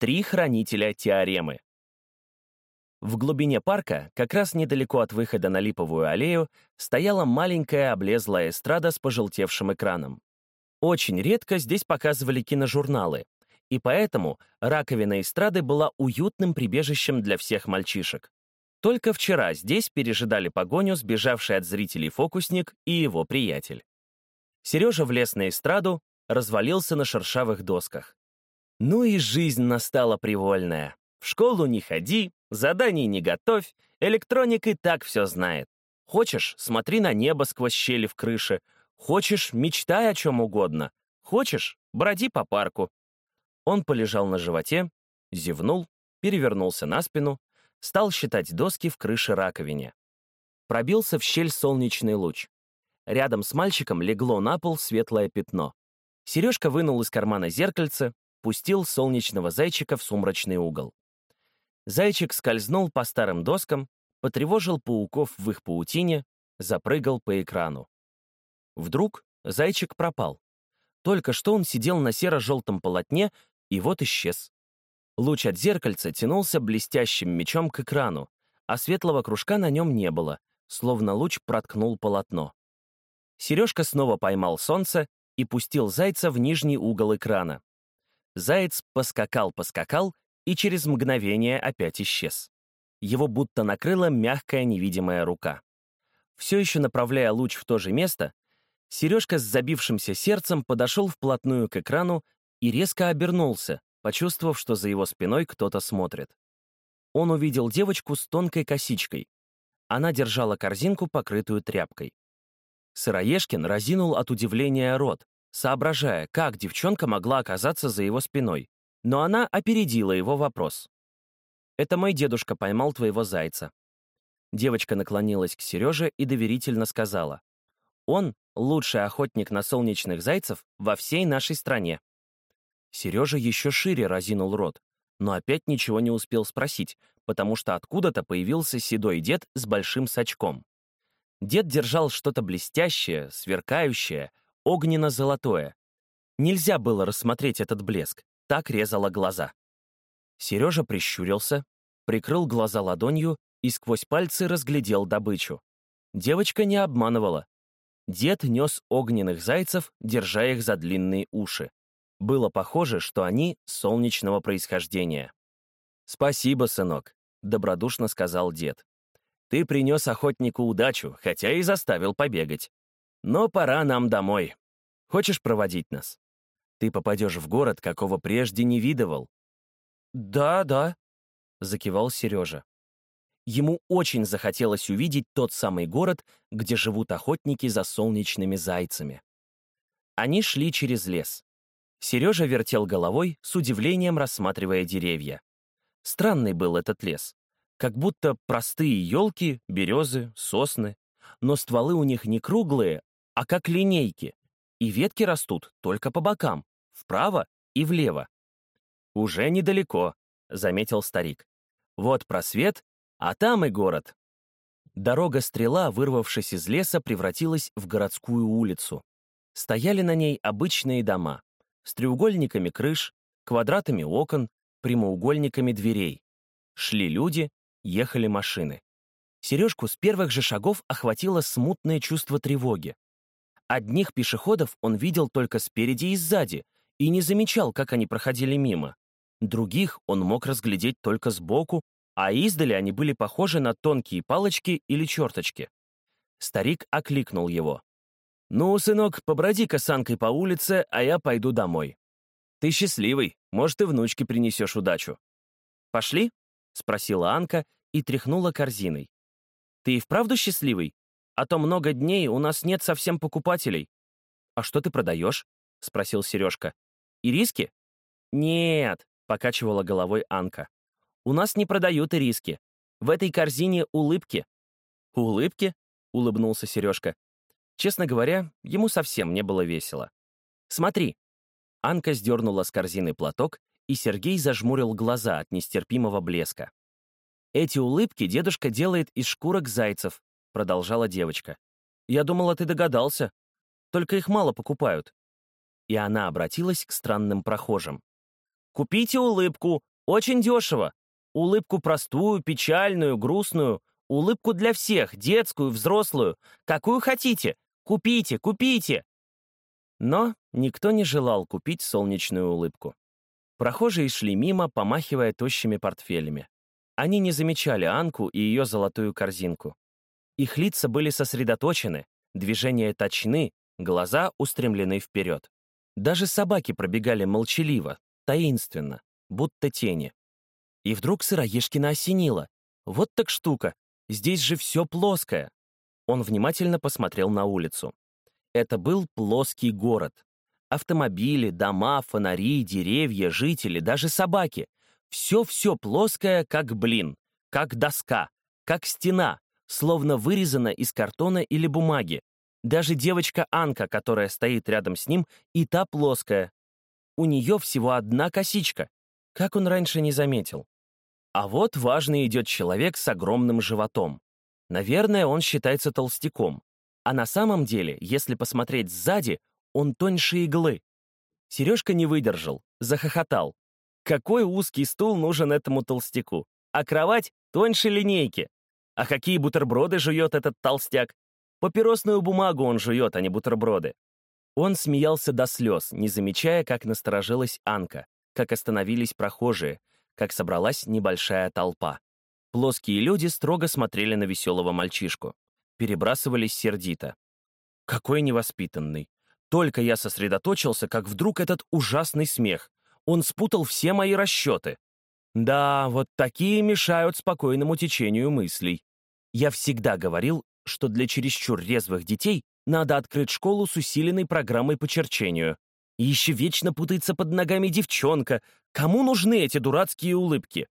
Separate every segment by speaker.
Speaker 1: Три хранителя теоремы. В глубине парка, как раз недалеко от выхода на Липовую аллею, стояла маленькая облезлая эстрада с пожелтевшим экраном. Очень редко здесь показывали киножурналы, и поэтому раковина эстрады была уютным прибежищем для всех мальчишек. Только вчера здесь пережидали погоню сбежавший от зрителей фокусник и его приятель. Сережа влез на эстраду, развалился на шершавых досках. Ну и жизнь настала привольная. В школу не ходи, заданий не готовь, электроник и так все знает. Хочешь, смотри на небо сквозь щели в крыше. Хочешь, мечтай о чем угодно. Хочешь, броди по парку. Он полежал на животе, зевнул, перевернулся на спину, стал считать доски в крыше раковине. Пробился в щель солнечный луч. Рядом с мальчиком легло на пол светлое пятно. Сережка вынул из кармана зеркальце, пустил солнечного зайчика в сумрачный угол. Зайчик скользнул по старым доскам, потревожил пауков в их паутине, запрыгал по экрану. Вдруг зайчик пропал. Только что он сидел на серо-желтом полотне, и вот исчез. Луч от зеркальца тянулся блестящим мечом к экрану, а светлого кружка на нем не было, словно луч проткнул полотно. Сережка снова поймал солнце и пустил зайца в нижний угол экрана. Заяц поскакал-поскакал и через мгновение опять исчез. Его будто накрыла мягкая невидимая рука. Все еще направляя луч в то же место, Сережка с забившимся сердцем подошел вплотную к экрану и резко обернулся, почувствовав, что за его спиной кто-то смотрит. Он увидел девочку с тонкой косичкой. Она держала корзинку, покрытую тряпкой. Сыроежкин разинул от удивления рот, соображая, как девчонка могла оказаться за его спиной. Но она опередила его вопрос. «Это мой дедушка поймал твоего зайца». Девочка наклонилась к Сереже и доверительно сказала. «Он — лучший охотник на солнечных зайцев во всей нашей стране». Сережа еще шире разинул рот, но опять ничего не успел спросить, потому что откуда-то появился седой дед с большим сачком. Дед держал что-то блестящее, сверкающее, огненно-золотое. Нельзя было рассмотреть этот блеск, так резало глаза. Сережа прищурился, прикрыл глаза ладонью и сквозь пальцы разглядел добычу. Девочка не обманывала. Дед нес огненных зайцев, держа их за длинные уши. Было похоже, что они солнечного происхождения. «Спасибо, сынок», — добродушно сказал дед. «Ты принес охотнику удачу, хотя и заставил побегать. Но пора нам домой. Хочешь проводить нас? Ты попадешь в город, какого прежде не видывал». «Да, да», — закивал Сережа. Ему очень захотелось увидеть тот самый город, где живут охотники за солнечными зайцами. Они шли через лес. Сережа вертел головой, с удивлением рассматривая деревья. Странный был этот лес. Как будто простые елки, березы, сосны. Но стволы у них не круглые, а как линейки. И ветки растут только по бокам, вправо и влево. «Уже недалеко», — заметил старик. «Вот просвет, а там и город». Дорога-стрела, вырвавшись из леса, превратилась в городскую улицу. Стояли на ней обычные дома с треугольниками крыш, квадратами окон, прямоугольниками дверей. Шли люди, ехали машины. Сережку с первых же шагов охватило смутное чувство тревоги. Одних пешеходов он видел только спереди и сзади и не замечал, как они проходили мимо. Других он мог разглядеть только сбоку, а издали они были похожи на тонкие палочки или черточки. Старик окликнул его. «Ну, сынок, поброди-ка санкой по улице, а я пойду домой. Ты счастливый, может, и внучке принесешь удачу». «Пошли?» — спросила Анка и тряхнула корзиной. «Ты и вправду счастливый? А то много дней у нас нет совсем покупателей». «А что ты продаешь?» — спросил Сережка. «Ириски?» «Нет», — покачивала головой Анка. «У нас не продают ириски. В этой корзине улыбки». «Улыбки?» — улыбнулся Сережка. Честно говоря, ему совсем не было весело. «Смотри!» Анка сдернула с корзины платок, и Сергей зажмурил глаза от нестерпимого блеска. «Эти улыбки дедушка делает из шкурок зайцев», — продолжала девочка. «Я думала, ты догадался. Только их мало покупают». И она обратилась к странным прохожим. «Купите улыбку, Очень дешево. Улыбку простую, печальную, грустную, улыбку для всех, детскую, взрослую, какую хотите. Купите, купите!» Но никто не желал купить солнечную улыбку. Прохожие шли мимо, помахивая тощими портфелями. Они не замечали Анку и ее золотую корзинку. Их лица были сосредоточены, движения точны, глаза устремлены вперед. Даже собаки пробегали молчаливо, таинственно, будто тени. И вдруг Сыроежкина осенило. Вот так штука, здесь же все плоское. Он внимательно посмотрел на улицу. Это был плоский город. Автомобили, дома, фонари, деревья, жители, даже собаки. Все-все плоское, как блин, как доска, как стена, словно вырезано из картона или бумаги. Даже девочка Анка, которая стоит рядом с ним, и та плоская. У нее всего одна косичка. Как он раньше не заметил? А вот важный идет человек с огромным животом. Наверное, он считается толстяком. А на самом деле, если посмотреть сзади, он тоньше иглы. Сережка не выдержал, захохотал. Какой узкий стул нужен этому толстяку? А кровать тоньше линейки. А какие бутерброды жует этот толстяк? Папиросную бумагу он жует, а не бутерброды. Он смеялся до слез, не замечая, как насторожилась Анка, как остановились прохожие, как собралась небольшая толпа. Плоские люди строго смотрели на веселого мальчишку. Перебрасывались сердито. Какой невоспитанный. Только я сосредоточился, как вдруг этот ужасный смех. Он спутал все мои расчеты. Да, вот такие мешают спокойному течению мыслей. Я всегда говорил, что для чересчур резвых детей надо открыть школу с усиленной программой по черчению. И еще вечно путается под ногами девчонка. Кому нужны эти дурацкие улыбки?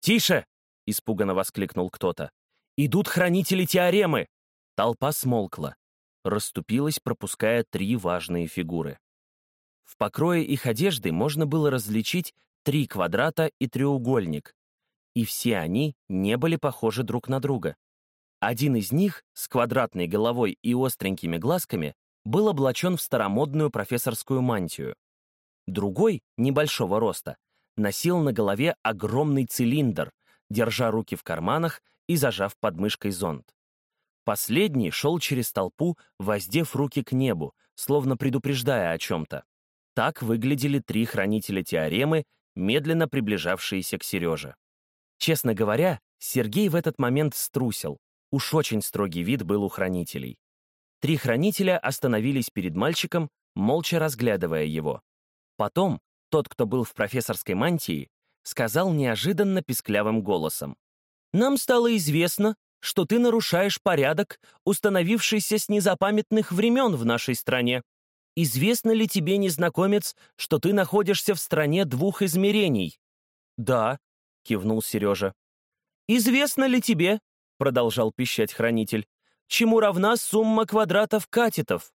Speaker 1: «Тише!» — испуганно воскликнул кто-то. «Идут хранители теоремы!» Толпа смолкла, расступилась, пропуская три важные фигуры. В покрое их одежды можно было различить три квадрата и треугольник, и все они не были похожи друг на друга. Один из них, с квадратной головой и остренькими глазками, был облачен в старомодную профессорскую мантию. Другой, небольшого роста, носил на голове огромный цилиндр, держа руки в карманах и зажав подмышкой зонт. Последний шел через толпу, воздев руки к небу, словно предупреждая о чем-то. Так выглядели три хранителя теоремы, медленно приближавшиеся к Сереже. Честно говоря, Сергей в этот момент струсил. Уж очень строгий вид был у хранителей. Три хранителя остановились перед мальчиком, молча разглядывая его. Потом тот, кто был в профессорской мантии, сказал неожиданно писклявым голосом. «Нам стало известно, что ты нарушаешь порядок, установившийся с незапамятных времен в нашей стране. Известно ли тебе, незнакомец, что ты находишься в стране двух измерений?» «Да», — кивнул Сережа. «Известно ли тебе, — продолжал пищать хранитель, — чему равна сумма квадратов катетов?»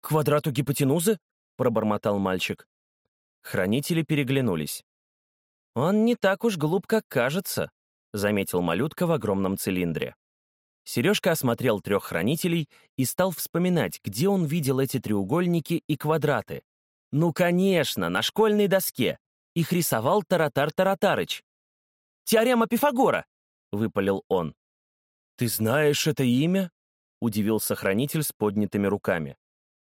Speaker 1: «Квадрату гипотенузы?» — пробормотал мальчик. Хранители переглянулись. «Он не так уж глуп, как кажется», — заметил малютка в огромном цилиндре. Сережка осмотрел трех хранителей и стал вспоминать, где он видел эти треугольники и квадраты. Ну, конечно, на школьной доске. Их рисовал Таратар Таратарыч. «Теорема Пифагора!» — выпалил он. «Ты знаешь это имя?» — удивился хранитель с поднятыми руками.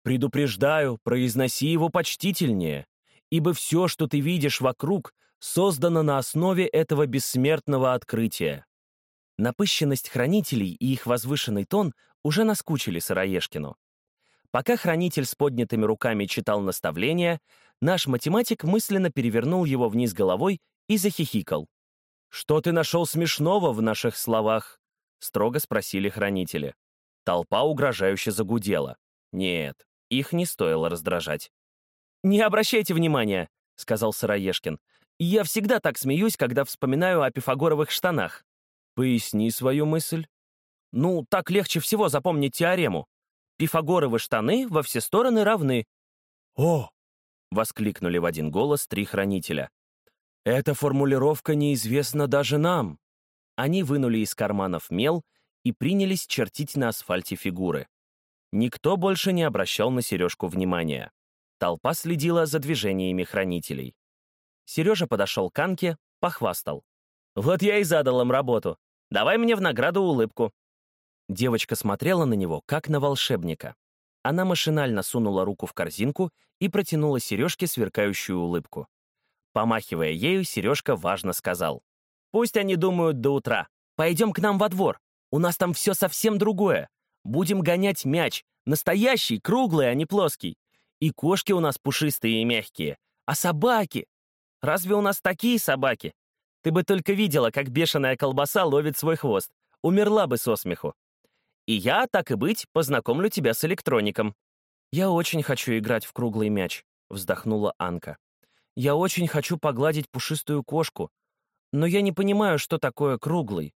Speaker 1: «Предупреждаю, произноси его почтительнее, ибо все, что ты видишь вокруг, создано на основе этого бессмертного открытия». Напыщенность хранителей и их возвышенный тон уже наскучили Сыроежкину. Пока хранитель с поднятыми руками читал наставления, наш математик мысленно перевернул его вниз головой и захихикал. «Что ты нашел смешного в наших словах?» — строго спросили хранители. Толпа угрожающе загудела. Нет, их не стоило раздражать. «Не обращайте внимания», — сказал Сыроежкин. «Я всегда так смеюсь, когда вспоминаю о пифагоровых штанах». «Поясни свою мысль». «Ну, так легче всего запомнить теорему. Пифагоровы штаны во все стороны равны». «О!» — воскликнули в один голос три хранителя. «Эта формулировка неизвестна даже нам». Они вынули из карманов мел и принялись чертить на асфальте фигуры. Никто больше не обращал на сережку внимания. Толпа следила за движениями хранителей. Сережа подошел к Анке, Похвастал. «Вот я и задал им работу. Давай мне в награду улыбку». Девочка смотрела на него, как на волшебника. Она машинально сунула руку в корзинку и протянула Сережке сверкающую улыбку. Помахивая ею, Сережка важно сказал. «Пусть они думают до утра. Пойдем к нам во двор. У нас там все совсем другое. Будем гонять мяч. Настоящий, круглый, а не плоский. И кошки у нас пушистые и мягкие. А собаки? Разве у нас такие собаки? Ты бы только видела, как бешеная колбаса ловит свой хвост. Умерла бы со смеху. И я, так и быть, познакомлю тебя с электроником. Я очень хочу играть в круглый мяч, вздохнула Анка. Я очень хочу погладить пушистую кошку, но я не понимаю, что такое круглый.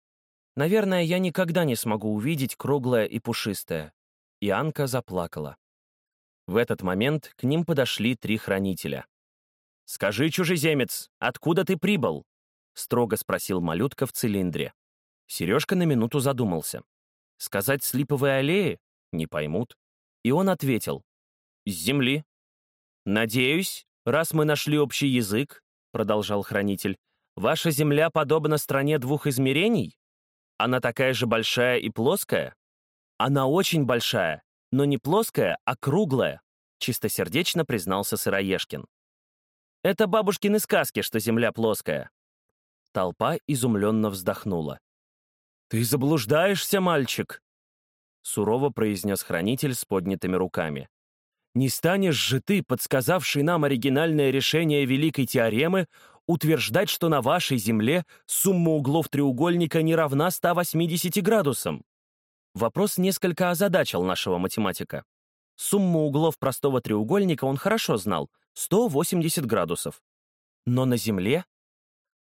Speaker 1: Наверное, я никогда не смогу увидеть круглое и пушистое. И Анка заплакала. В этот момент к ним подошли три хранителя. «Скажи, чужеземец, откуда ты прибыл?» — строго спросил малютка в цилиндре. Сережка на минуту задумался. Сказать с аллеи? Не поймут. И он ответил. «С земли». «Надеюсь, раз мы нашли общий язык», — продолжал хранитель, «ваша земля подобна стране двух измерений? Она такая же большая и плоская?» «Она очень большая, но не плоская, а круглая», — чистосердечно признался Сыроежкин. Это бабушкины сказки, что Земля плоская». Толпа изумленно вздохнула. «Ты заблуждаешься, мальчик!» Сурово произнес хранитель с поднятыми руками. «Не станешь же ты, подсказавший нам оригинальное решение Великой теоремы, утверждать, что на вашей Земле сумма углов треугольника не равна 180 градусам?» Вопрос несколько озадачил нашего математика. Сумму углов простого треугольника он хорошо знал, 180 градусов. Но на Земле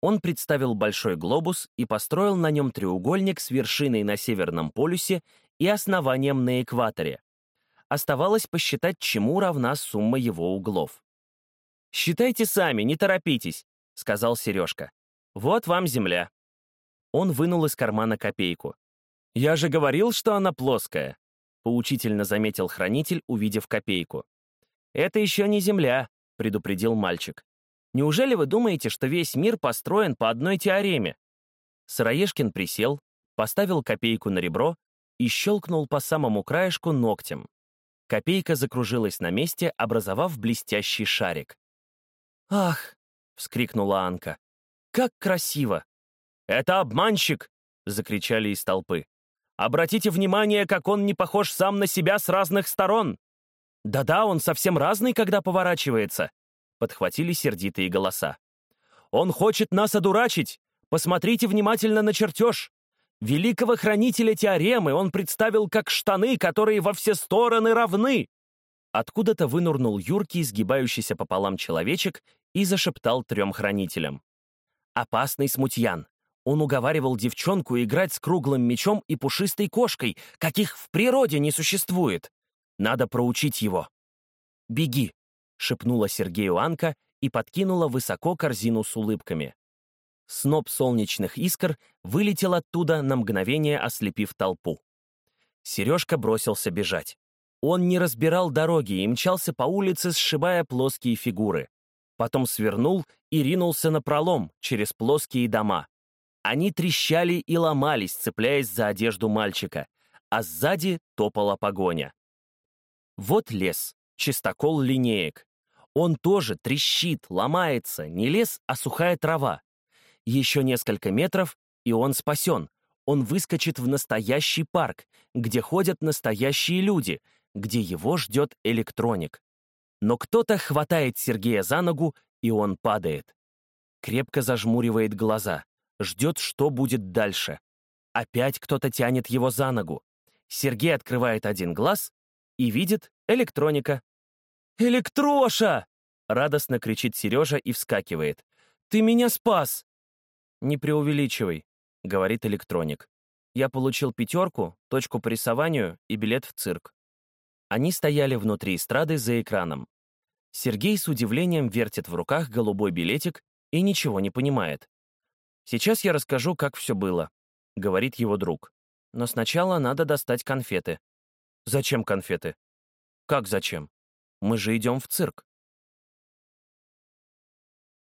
Speaker 1: он представил большой глобус и построил на нем треугольник с вершиной на Северном полюсе и основанием на экваторе. Оставалось посчитать, чему равна сумма его углов. «Считайте сами, не торопитесь», — сказал Сережка. «Вот вам Земля». Он вынул из кармана копейку. «Я же говорил, что она плоская», — поучительно заметил хранитель, увидев копейку. «Это еще не Земля предупредил мальчик. «Неужели вы думаете, что весь мир построен по одной теореме?» Сыроежкин присел, поставил копейку на ребро и щелкнул по самому краешку ногтем. Копейка закружилась на месте, образовав блестящий шарик. «Ах!» — вскрикнула Анка. «Как красиво!» «Это обманщик!» — закричали из толпы. «Обратите внимание, как он не похож сам на себя с разных сторон!» «Да-да, он совсем разный, когда поворачивается», — подхватили сердитые голоса. «Он хочет нас одурачить! Посмотрите внимательно на чертеж! Великого хранителя теоремы он представил как штаны, которые во все стороны равны!» Откуда-то вынурнул юркий, сгибающийся пополам человечек и зашептал трем хранителям. «Опасный смутьян! Он уговаривал девчонку играть с круглым мечом и пушистой кошкой, каких в природе не существует!» Надо проучить его. «Беги!» — шепнула Сергею Анка и подкинула высоко корзину с улыбками. Сноп солнечных искр вылетел оттуда, на мгновение ослепив толпу. Сережка бросился бежать. Он не разбирал дороги и мчался по улице, сшибая плоские фигуры. Потом свернул и ринулся на пролом через плоские дома. Они трещали и ломались, цепляясь за одежду мальчика, а сзади топала погоня. Вот лес, чистокол линеек. Он тоже трещит, ломается, не лес, а сухая трава. Еще несколько метров, и он спасен. Он выскочит в настоящий парк, где ходят настоящие люди, где его ждет электроник. Но кто-то хватает Сергея за ногу, и он падает. Крепко зажмуривает глаза, ждет, что будет дальше. Опять кто-то тянет его за ногу. Сергей открывает один глаз и видит электроника. «Электроша!» — радостно кричит Сережа и вскакивает. «Ты меня спас!» «Не преувеличивай», — говорит электроник. «Я получил пятерку, точку по рисованию и билет в цирк». Они стояли внутри эстрады за экраном. Сергей с удивлением вертит в руках голубой билетик и ничего не понимает. «Сейчас я расскажу, как все было», — говорит его друг. «Но сначала надо достать конфеты». «Зачем конфеты?» «Как зачем? Мы же идем в цирк».